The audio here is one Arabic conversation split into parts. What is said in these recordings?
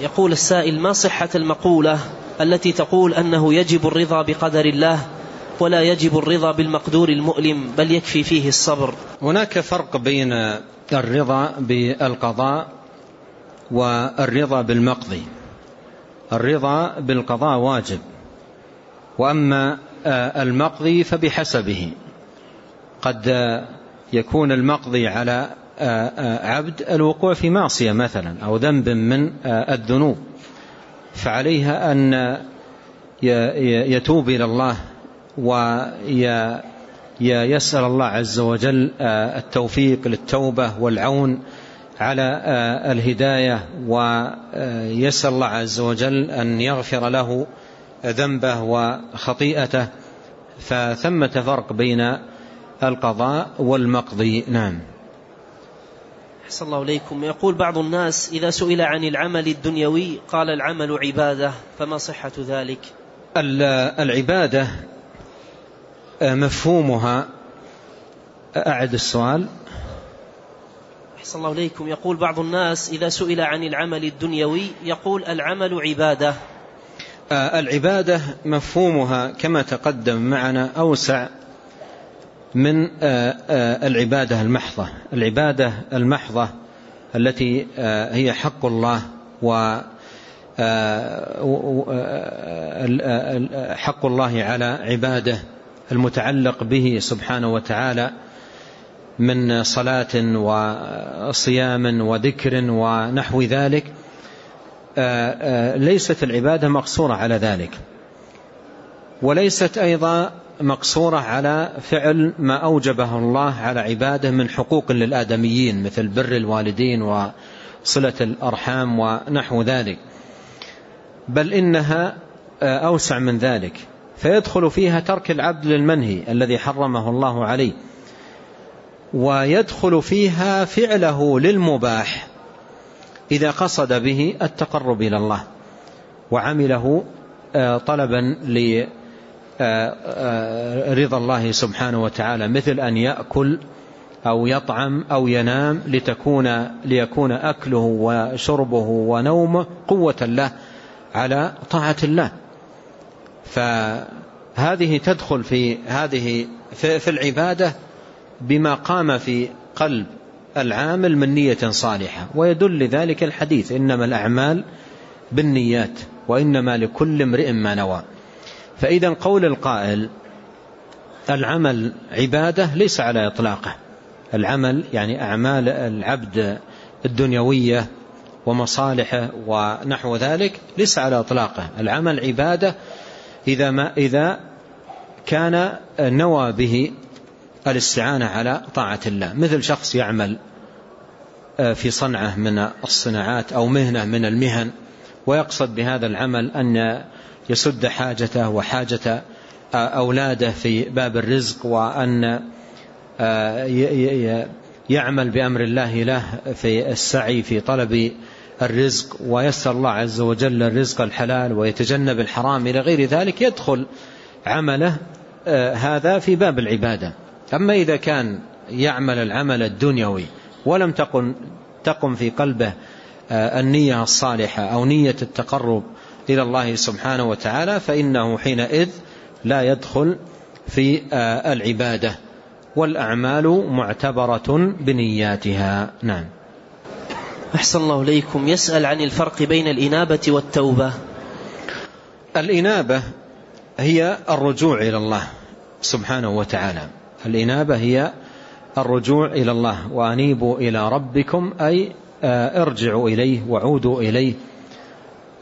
يقول السائل ما صحة المقولة التي تقول أنه يجب الرضا بقدر الله ولا يجب الرضا بالمقدور المؤلم بل يكفي فيه الصبر؟ هناك فرق بين الرضا بالقضاء والرضا بالمقضي الرضا بالقضاء واجب وأما المقضي فبحسبه. قد يكون المقضي على عبد الوقوع في معصية مثلا أو ذنب من الذنوب فعليها أن يتوب إلى الله ويسأل الله عز وجل التوفيق للتوبة والعون على الهداية ويسأل الله عز وجل أن يغفر له ذنبه وخطيئته فثمة فرق بين القضاء والمقضي. نعم. أحسن الله إليكم. يقول بعض الناس إذا سئل عن العمل الدنيوي قال العمل عبادة فما صحة ذلك؟ العبادة مفهومها أعد السؤال. أحسن الله إليكم. يقول بعض الناس إذا سئل عن العمل الدنيوي يقول العمل عبادة. العبادة مفهومها كما تقدم معنا أوسع من العبادة المحضة. العبادة المحضة التي هي حق الله و حق الله على عباده المتعلق به سبحانه وتعالى من صلاة وصيام وذكر ونحو ذلك. ليست العبادة مقصورة على ذلك. وليست أيضا مقصورة على فعل ما أوجبه الله على عباده من حقوق للآدميين مثل بر الوالدين وصلة الأرحام ونحو ذلك. بل إنها أوسع من ذلك فيدخل فيها ترك العبد للمنهي الذي حرمه الله عليه ويدخل فيها فعله للمباح إذا قصد به التقرب إلى الله وعمله طلبا لرضا الله سبحانه وتعالى مثل أن يأكل أو يطعم أو ينام لتكون ليكون أكله وشربه ونومه قوة له على طاعة الله. فهذه تدخل في هذه في العبادة بما قام في قلب العامل من نية صالحة ويدل لذلك الحديث إنما الأعمال بالنيات وإنما لكل امرئ ما نوى. فإذا قول القائل العمل عبادة ليس على إطلاقه. العمل يعني أعمال العبد الدنيوية ومصالحه ونحو ذلك ليس على إطلاقه. العمل عبادة إذا, ما إذا كان نوى به الاستعانة على طاعة الله. مثل شخص يعمل في صنعة من الصناعات أو مهنة من المهن ويقصد بهذا العمل أن يسد حاجته وحاجة أولاده في باب الرزق وأن يعمل بأمر الله له في السعي في طلب الرزق. ويسر الله عز وجل الرزق الحلال ويتجنب الحرام. إلى غير ذلك يدخل عمله هذا في باب العبادة. أما إذا كان يعمل العمل الدنيوي ولم تقم, تقم في قلبه النية الصالحة أو نية التقرب إلى الله سبحانه وتعالى فإنه حينئذ لا يدخل في العبادة والأعمال معتبرة بنياتها. نعم. أحسن الله إليكم. يسأل عن الفرق بين الإنابة والتوبة. الإنابة هي الرجوع إلى الله سبحانه وتعالى. الإنابة هي الرجوع إلى الله وأنيبوا إلى ربكم أي ارجعوا إليه وعودوا إليه.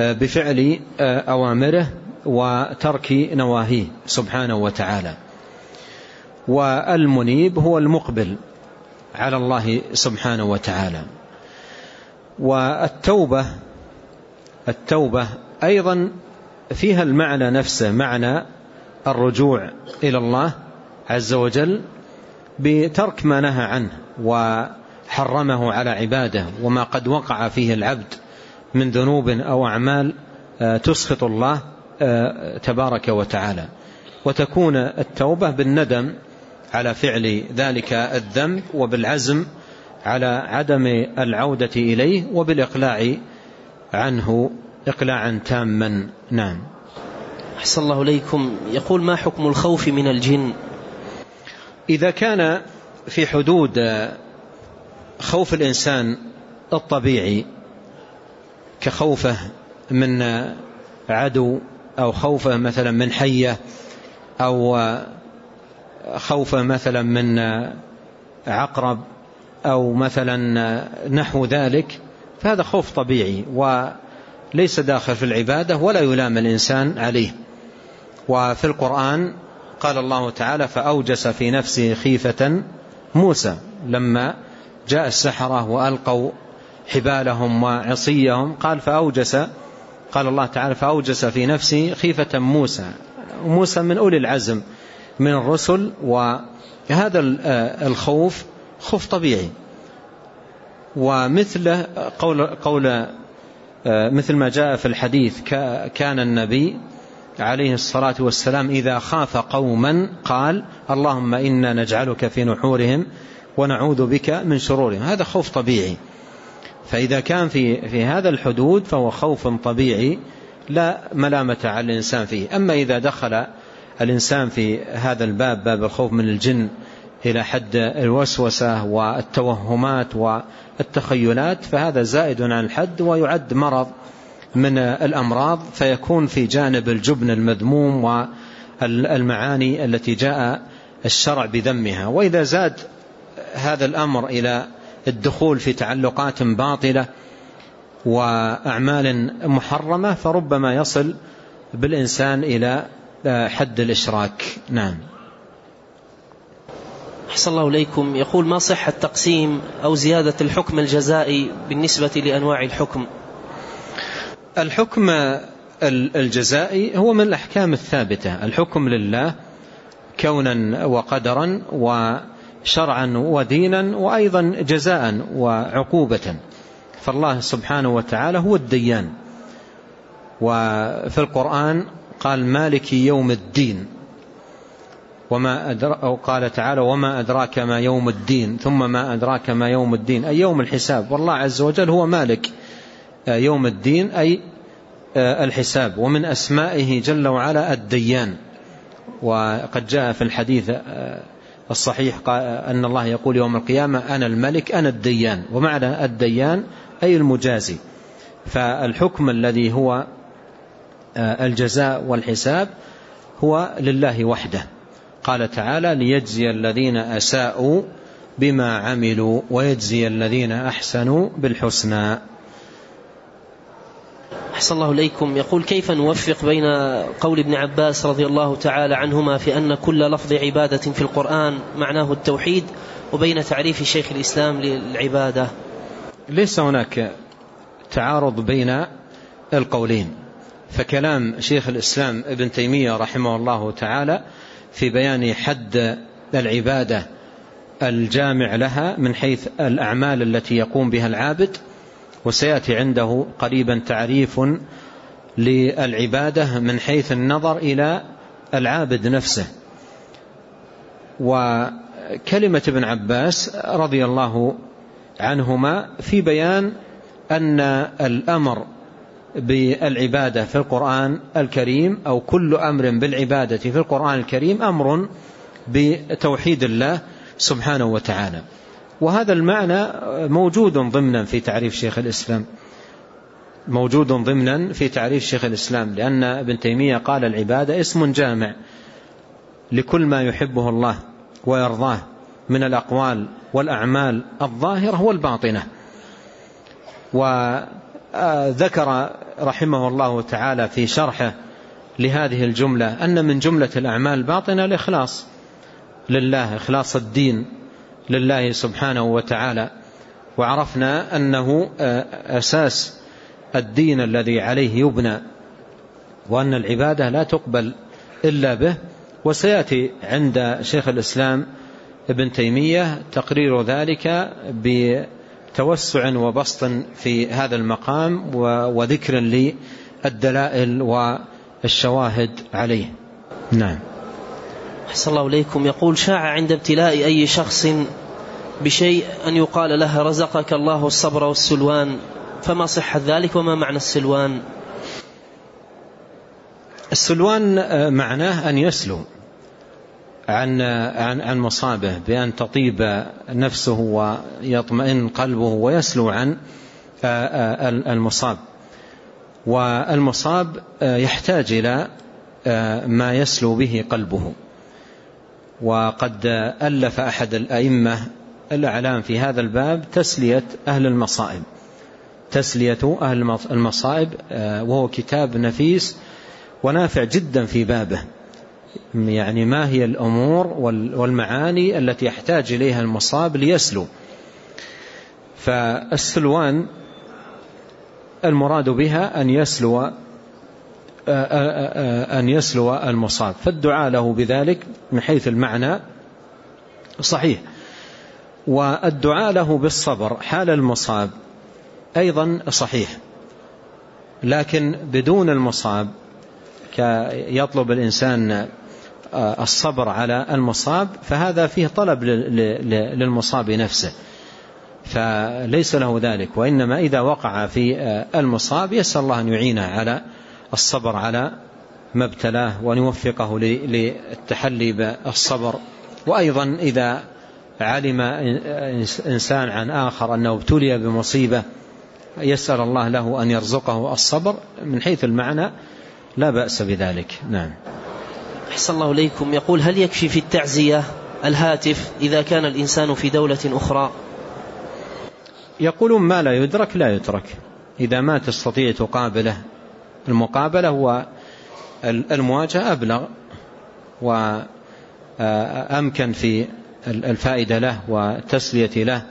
بفعل أوامره وترك نواهيه سبحانه وتعالى. والمنيب هو المقبل على الله سبحانه وتعالى. والتوبة التوبة أيضا فيها المعنى نفسه معنى الرجوع إلى الله عز وجل بترك ما نهى عنه وحرمه على عباده وما قد وقع فيه العبد. من ذنوب أو أعمال تسخط الله تبارك وتعالى. وتكون التوبة بالندم على فعل ذلك الذنب وبالعزم على عدم العودة إليه وبالإقلاع عنه إقلاعا تاما. نعم. أحسن الله إليكم. يقول ما حكم الخوف من الجن؟ إذا كان في حدود خوف الإنسان الطبيعي كخوفه من عدو أو خوفه مثلا من حية أو خوفه مثلا من عقرب أو مثلا نحو ذلك فهذا خوف طبيعي وليس داخل في العبادة ولا يلام الإنسان عليه. وفي القرآن قال الله تعالى فأوجس في نفسه خيفة موسى لما جاء السحرة وألقوا حبالهم وعصيهم. قال فأوجس قال الله تعالى فأوجس في نفسه خيفة موسى. موسى من أولي العزم من الرسل وهذا الخوف خوف طبيعي. ومثله قول, قول مثل ما جاء في الحديث كان النبي عليه الصلاة والسلام إذا خاف قوما قال اللهم إنا نجعلك في نحورهم ونعوذ بك من شرورهم. هذا خوف طبيعي. فإذا كان في, في هذا الحدود فهو خوف طبيعي لا ملامة على الإنسان فيه. أما إذا دخل الإنسان في هذا الباب باب الخوف من الجن إلى حد الوسوسة والتوهمات والتخيلات فهذا زائد عن الحد ويعد مرض من الأمراض فيكون في جانب الجبن المذموم والمعاني التي جاء الشرع بذمها. وإذا زاد هذا الأمر إلى الدخول في تعلقات باطلة وأعمال محرمة فربما يصل بالإنسان إلى حد الإشراك. نعم. أحسن الله إليكم. يقول ما صحة تقسيم أو زيادة الحكم الجزائي بالنسبة لأنواع الحكم؟ الحكم الجزائي هو من الأحكام الثابتة. الحكم لله كونا وقدرا وشرعا ودينا وأيضا جزاء وعقوبة. فالله سبحانه وتعالى هو الديان. وفي القرآن قال مالك يوم الدين. وما أو قال تعالى وما أدراك ما يوم الدين ثم ما أدراك ما يوم الدين. أي يوم الحساب. والله عز وجل هو مالك. يوم الدين أي الحساب. ومن أسمائه جل وعلا الديان. وقد جاء في الحديث الصحيح أن الله يقول يوم القيامة أنا الملك أنا الديان. ومعنى الديان أي المجازي. فالحكم الذي هو الجزاء والحساب هو لله وحده. قال تعالى ليجزي الذين أساءوا بما عملوا ويجزي الذين أحسنوا بالحسنى. أحسن الله إليكم. يقول كيف نوفق بين قول ابن عباس رضي الله تعالى عنهما في أن كل لفظ عبادة في القرآن معناه التوحيد وبين تعريف شيخ الإسلام للعبادة؟ ليس هناك تعارض بين القولين. فكلام شيخ الإسلام ابن تيمية رحمه الله تعالى في بيان حد العبادة الجامع لها من حيث الأعمال التي يقوم بها العابد وسيأتي عنده قريبا تعريف للعبادة من حيث النظر إلى العابد نفسه. وكلمة ابن عباس رضي الله عنهما في بيان أن الأمر بالعبادة في القرآن الكريم أو كل أمر بالعبادة في القرآن الكريم أمر بتوحيد الله سبحانه وتعالى. وهذا المعنى موجود ضمنا في تعريف شيخ الإسلام. موجود ضمنا في تعريف شيخ الإسلام لأن ابن تيمية قال العبادة اسم جامع لكل ما يحبه الله ويرضاه من الأقوال والأعمال الظاهرة والباطنة. وذكر رحمه الله تعالى في شرحه لهذه الجملة أن من جملة الأعمال الباطنة الإخلاص لله إخلاص الدين. لله سبحانه وتعالى وعرفنا أنه أساس الدين الذي عليه يبنى وأن العبادة لا تقبل إلا به. وسيأتي عند شيخ الإسلام ابن تيمية تقرير ذلك بتوسع وبسط في هذا المقام وذكر للدلائل والشواهد عليه. نعم. أحسن الله إليكم. يقول شاع عند ابتلاء أي شخص بشيء أن يقال له رزقك الله الصبر والسلوان فما صحة ذلك وما معنى السلوان؟ السلوان معناه أن يسلو عن عن عن مصابه بأن تطيب نفسه ويطمئن قلبه ويسلو عن المصاب. والمصاب يحتاج إلى ما يسلو به قلبه. وقد ألف أحد الأئمة الأعلام في هذا الباب تسلية أهل المصائب. تسلية أهل المصائب وهو كتاب نفيس ونافع جدا في بابه. يعني ما هي الأمور والمعاني التي يحتاج إليها المصاب ليسلو. فالسلوان المراد بها أن يسلو أن يسلو المصاب. فالدعاء له بذلك من حيث المعنى صحيح. والدعاء له بالصبر حال المصاب أيضا صحيح. لكن بدون المصاب يطلب الإنسان الصبر على المصاب فهذا فيه طلب للمصاب نفسه. فليس له ذلك. وإنما إذا وقع في المصاب يسأل الله أن يعينه على الصبر على ما ابتلاه وأن يوفقه للتحلي بالصبر. وأيضا إذا علم إنسان عن آخر أنه ابتلي بمصيبة يسأل الله له أن يرزقه الصبر. من حيث المعنى لا بأس بذلك. نعم. أحسن الله إليكم. يقول هل يكفي في التعزية الهاتف إذا كان الإنسان في دولة أخرى؟ يقولون ما لا يدرك لا يترك. إذا ما تستطيع تقابله المقابلة هو المواجهة أبلغ وأمكن في الفائدة له والتسلية له.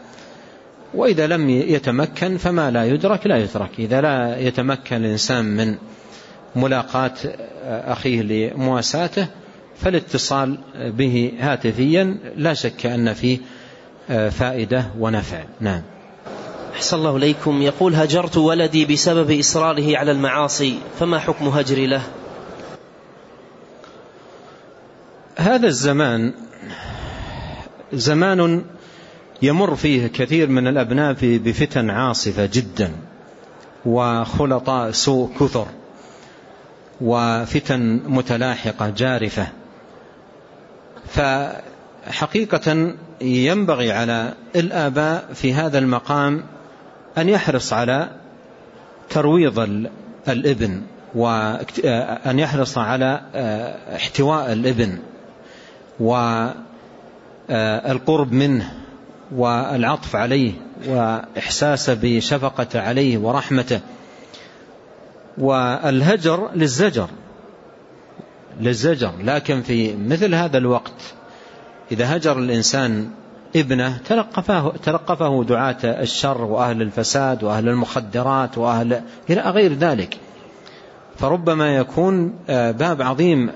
وإذا لم يتمكن فما لا يدرك لا يترك. إذا لا يتمكن الإنسان من ملاقاة أخيه لمواساته فالاتصال به هاتفيا لا شك أن فيه فائدة ونفع. نعم. أحسن الله إليكم. يقول هجرت ولدي بسبب إصراره على المعاصي فما حكم هجري له؟ هذا الزمان زمان يمر فيه كثير من الأبناء بفتن عاصفة جدا وخلطاء سوء كثر وفتن متلاحقة جارفة. فحقيقة ينبغي على الآباء في هذا المقام أن يحرص على ترويض الإبن وأن يحرص على احتواء الإبن والقرب منه والعطف عليه وإحساسه بشفقة عليه ورحمته والهجر للزجر للزجر. لكن في مثل هذا الوقت إذا هجر الإنسان ابنه تلقفه, تلقفه دعاة الشر وأهل الفساد وأهل المخدرات وأهل إلى غير ذلك. فربما يكون باب عظيم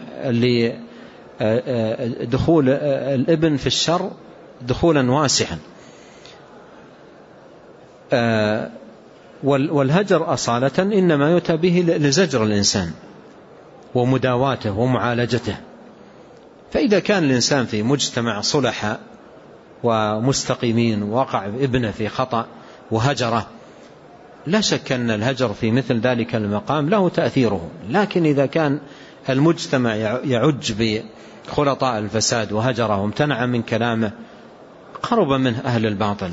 لدخول الابن في الشر دخولا واسعا. والهجر أصالة إنما يؤتى به لزجر الإنسان ومداواته ومعالجته. فإذا كان الإنسان في مجتمع صلحة ومستقيمين وقع ابنه في خطأ وهجره. لا شك أن الهجر في مثل ذلك المقام له تأثيره لكن إذا كان المجتمع يعج بخلطاء الفساد وهجره وامتنع من كلامه قرب منه أهل الباطل.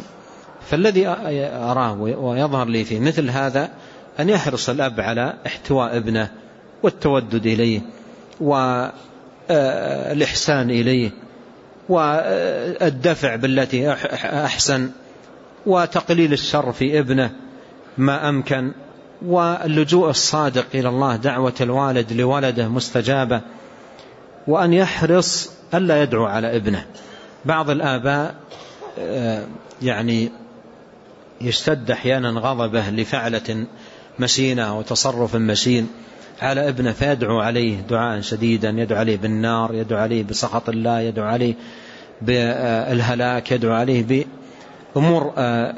فالذي أراه ويظهر لي في مثل هذا أن يحرص الأب على احتواء ابنه والتودد إليه والإحسان إليه. والدفع بالتي أحسن وتقليل الشر في ابنه ما أمكن واللجوء الصادق إلى الله دعوة الوالد لولده مستجابة وأن يحرص ألا يدعو على ابنه. بعض الآباء يعني يشتد أحيانا غضبه لفعلة مشينة أو تصرف مشين. على ابنه فيدعو عليه دعاء شديدا يدعو عليه بالنار يدعو عليه بسخط الله يدعو عليه بالهلاك يدعو عليه بأمور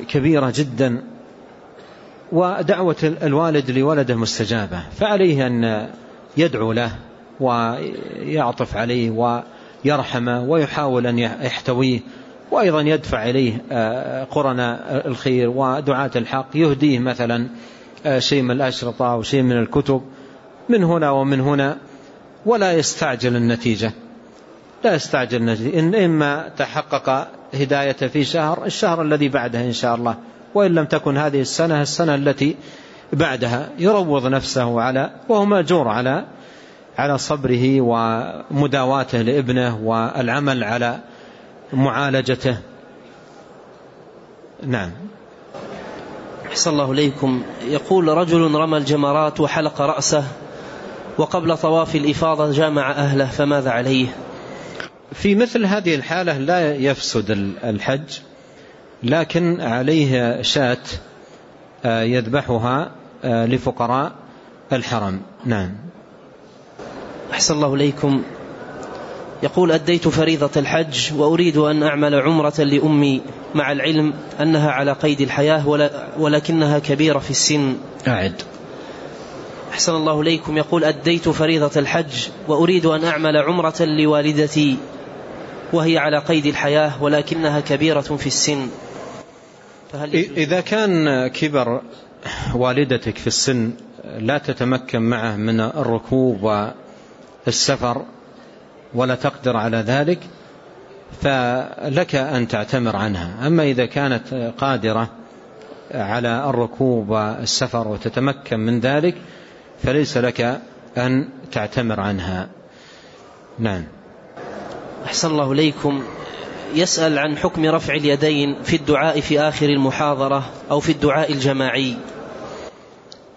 كبيرة جدا. ودعوة الوالد لولده مستجابة. فعليه أن يدعو له ويعطف عليه ويرحمه ويحاول أن يحتويه وأيضا يدفع إليه قرن الخير ودعاة الحق يهديه مثلا شيء من الأشرطة أو شيء من الكتب. من هنا ومن هنا ولا يستعجل النتيجة. لا يستعجل النتيجة. إن إما تحقق هداية في شهر الشهر الذي بعده إن شاء الله. وإن لم تكن هذه السنة السنة التي بعدها. يروض نفسه على وهو مأجور على على صبره ومداواته لابنه والعمل على معالجته. نعم. أحسن الله إليكم. يقول رجل رمى الجمرات وحلق رأسه. وقبل طواف الإفاضة جامع أهله فماذا عليه؟ في مثل هذه الحالة لا يفسد الحج لكن عليه شاة آه، يذبحها آه، لفقراء الحرم. نعم. أحسن الله إليكم. يقول أديت فريضة الحج وأريد أن أعمل عمرة لأمي مع العلم أنها على قيد الحياة ولكنها كبيرة في السن. أعد. أحسن الله إليكم. يقول أديت فريضة الحج وأريد أن أعمل عمرة لوالدتي وهي على قيد الحياة ولكنها كبيرة في السن. فهل إذا كان كبر والدتك في السن لا تتمكن معه من الركوب والسفر ولا تقدر على ذلك فلك أن تعتمر عنها. أما إذا كانت قادرة على الركوب والسفر وتتمكن من ذلك فليس لك أن تعتمر عنها. نعم. أحسن الله إليكم. يسأل عن حكم رفع اليدين في الدعاء في آخر المحاضرة أو في الدعاء الجماعي.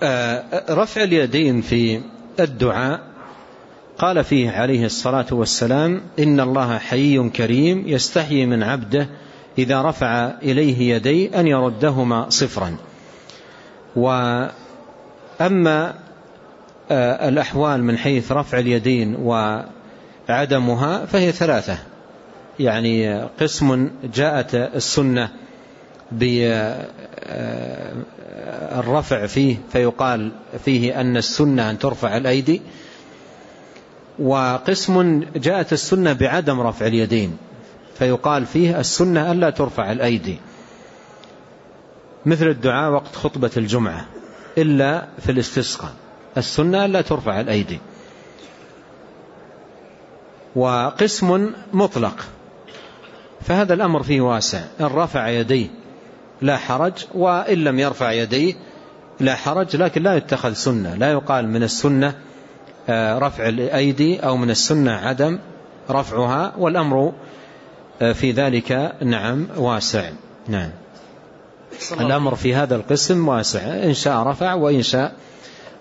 آه، رفع اليدين في الدعاء. قال فيه عليه الصلاة والسلام إن الله حي كريم يستحيي من عبده إذا رفع إليه يدي أن يردهما صفرا. وأما الأحوال من حيث رفع اليدين وعدمها فهي ثلاثة. يعني قسم جاءت السنة بالرفع فيه فيقال فيه أن السنة أن ترفع الأيدي. وقسم جاءت السنة بعدم رفع اليدين فيقال فيه السنة ألا ترفع الأيدي. مثل الدعاء وقت خطبة الجمعة إلا في الاستسقاء. السنة ألا ترفع الأيدي. وقسم مطلق. فهذا الأمر فيه واسع. إن رفع يديه لا حرج وإن لم يرفع يديه لا حرج لكن لا يتخذ سنة. لا يقال من السنة آه، رفع الأيدي أو من السنة عدم رفعها والأمر آه، في ذلك نعم واسع. نعم. الأمر في هذا القسم واسع. إن شاء رفع وإن شاء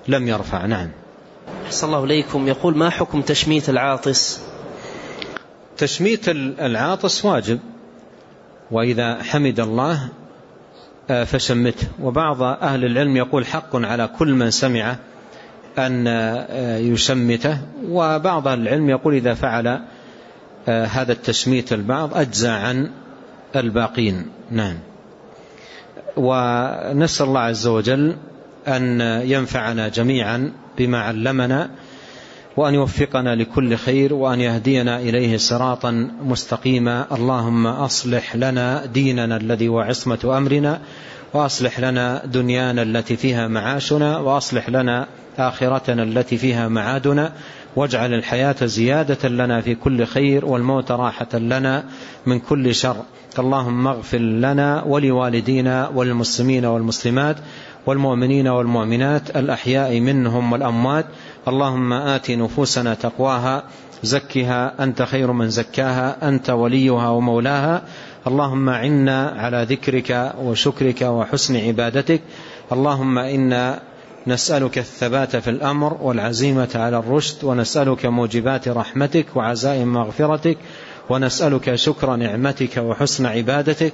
لم يرفع. نعم. أحسن الله إليكم. يقول ما حكم تشميت العاطس؟ تشميت العاطس واجب وإذا حمد الله آه، فشمته. وبعض أهل العلم يقول حق على كل من سمع أن آه، يشمته وبعض أهل العلم يقول إذا فعل آه، هذا التشميت البعض أجزى عن الباقين. نعم. ونسأل الله عز وجل أن ينفعنا جميعا بما علمنا وأن يوفقنا لكل خير وأن يهدينا إليه صراطا مستقيما. اللهم أصلح لنا ديننا الذي هو عصمة أمرنا وأصلح لنا دنيانا التي فيها معاشنا وأصلح لنا آخرتنا التي فيها معادنا واجعل الحياة زيادة لنا في كل خير والموت راحة لنا من كل شر. اللهم اغفر لنا ولوالدينا والمسلمين والمسلمات والمؤمنين والمؤمنات الأحياء منهم والأموات. اللهم آت نفوسنا تقواها زكها أنت خير من زكاها أنت وليها ومولاها. اللهم عنا على ذكرك وشكرك وحسن عبادتك. اللهم إنا نسألك الثبات في الأمر والعزيمة على الرشد ونسألك موجبات رحمتك وعزائم مغفرتك. ونسألك شكر نعمتك وحسن عبادتك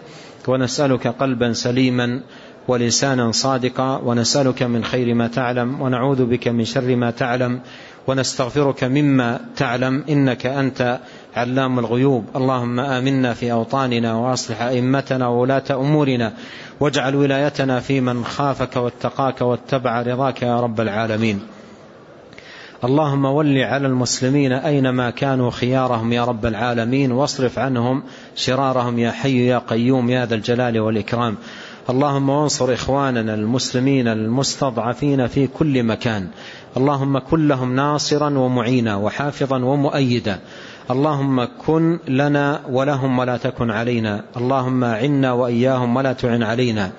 ونسألك قلبا سليما ولسانا صادقا ونسألك من خير ما تعلم ونعوذ بك من شر ما تعلم ونستغفرك مما تعلم إنك أنت علام الغيوب. اللهم آمنا في أوطاننا وأصلح أئمتنا وولاة أمورنا واجعل ولايتنا في من خافك واتقاك واتبع رضاك يا رب العالمين. اللهم ول على المسلمين أينما كانوا خيارهم يا رب العالمين واصرف عنهم شرارهم يا حي يا قيوم يا ذا الجلال والإكرام. اللهم وانصر إخواننا المسلمين المستضعفين في كل مكان. اللهم كن لهم ناصرا ومعينا وحافظا ومؤيدا. اللهم كن لنا ولهم ولا تكن علينا. اللهم عنا وإياهم ولا تعن علينا.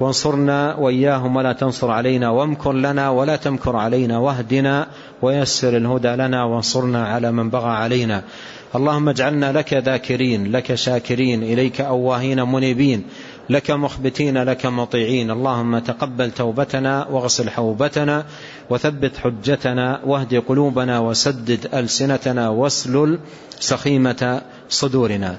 وانصرنا وإياهم ولا تنصر علينا وامكر لنا ولا تمكر علينا واهدنا ويسر الهدى لنا وانصرنا على من بغى علينا. اللهم اجعلنا لك ذاكرين لك شاكرين إليك أواهين منيبين لك مخبتين لك مطيعين. اللهم تقبل توبتنا واغسل حوبتنا وثبت حجتنا واهد قلوبنا وسدد ألسنتنا واسلل سخيمة صدورنا.